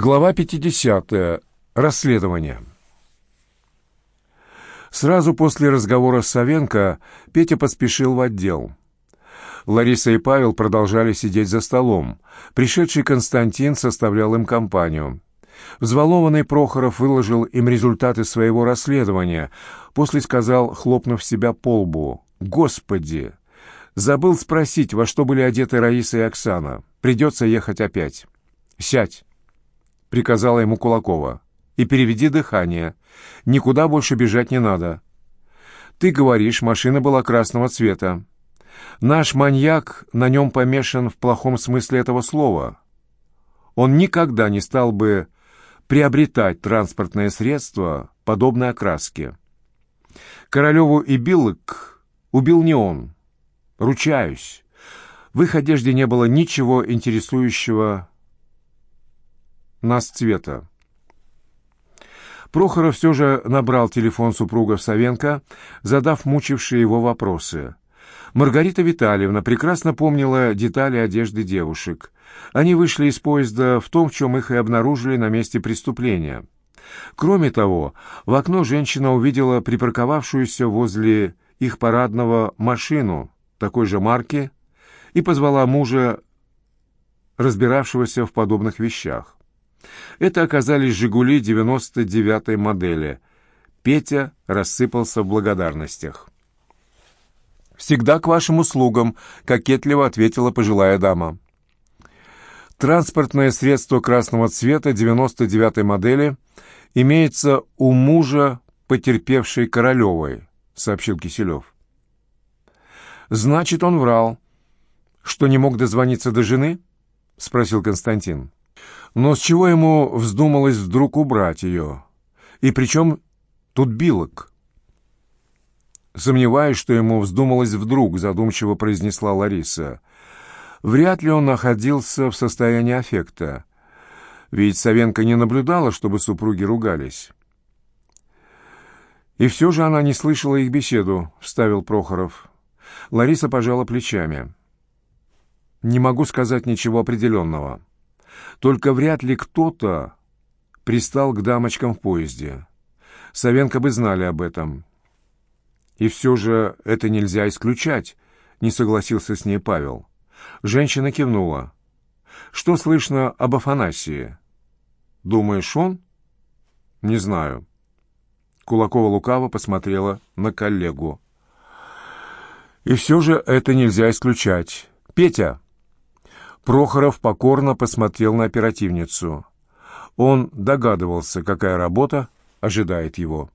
Глава 50. Расследование. Сразу после разговора с Савенко Петя поспешил в отдел. Лариса и Павел продолжали сидеть за столом. Пришедший Константин составлял им компанию. Взволнованный Прохоров выложил им результаты своего расследования. После сказал, хлопнув себя по лбу, «Господи! Забыл спросить, во что были одеты Раиса и Оксана. Придется ехать опять. Сядь!» — приказала ему Кулакова. «И переведи дыхание. Никуда больше бежать не надо. Ты говоришь, машина была красного цвета. Наш маньяк на нем помешан в плохом смысле этого слова. Он никогда не стал бы приобретать транспортное средство подобной окраски. Королеву и Биллок убил не он. Ручаюсь. В их одежде не было ничего интересующего нас цвета. Прохоров все же набрал телефон супруга Савенко, задав мучившие его вопросы. Маргарита Витальевна прекрасно помнила детали одежды девушек. Они вышли из поезда в том, в чем их и обнаружили на месте преступления. Кроме того, в окно женщина увидела припарковавшуюся возле их парадного машину такой же марки и позвала мужа, разбиравшегося в подобных вещах. Это оказались «Жигули» 99-й модели. Петя рассыпался в благодарностях. «Всегда к вашим услугам», — кокетливо ответила пожилая дама. Транспортное средство красного цвета 99-й модели имеется у мужа потерпевшей Королевой, сообщил Киселев. Значит, он врал, что не мог дозвониться до жены? спросил Константин. Но с чего ему вздумалось вдруг убрать ее? И причем тут билок? Сомневаюсь, что ему вздумалось вдруг, задумчиво произнесла Лариса. Вряд ли он находился в состоянии аффекта. Ведь Савенко не наблюдала, чтобы супруги ругались. «И все же она не слышала их беседу», — вставил Прохоров. Лариса пожала плечами. «Не могу сказать ничего определенного. Только вряд ли кто-то пристал к дамочкам в поезде. Савенко бы знали об этом. И все же это нельзя исключать, не согласился с ней Павел. Женщина кивнула. Что слышно об Афанасии? Думаешь, он? Не знаю. Кулакова лукаво посмотрела на коллегу. И все же это нельзя исключать. Петя! Прохоров покорно посмотрел на оперативницу. Он догадывался, какая работа ожидает его.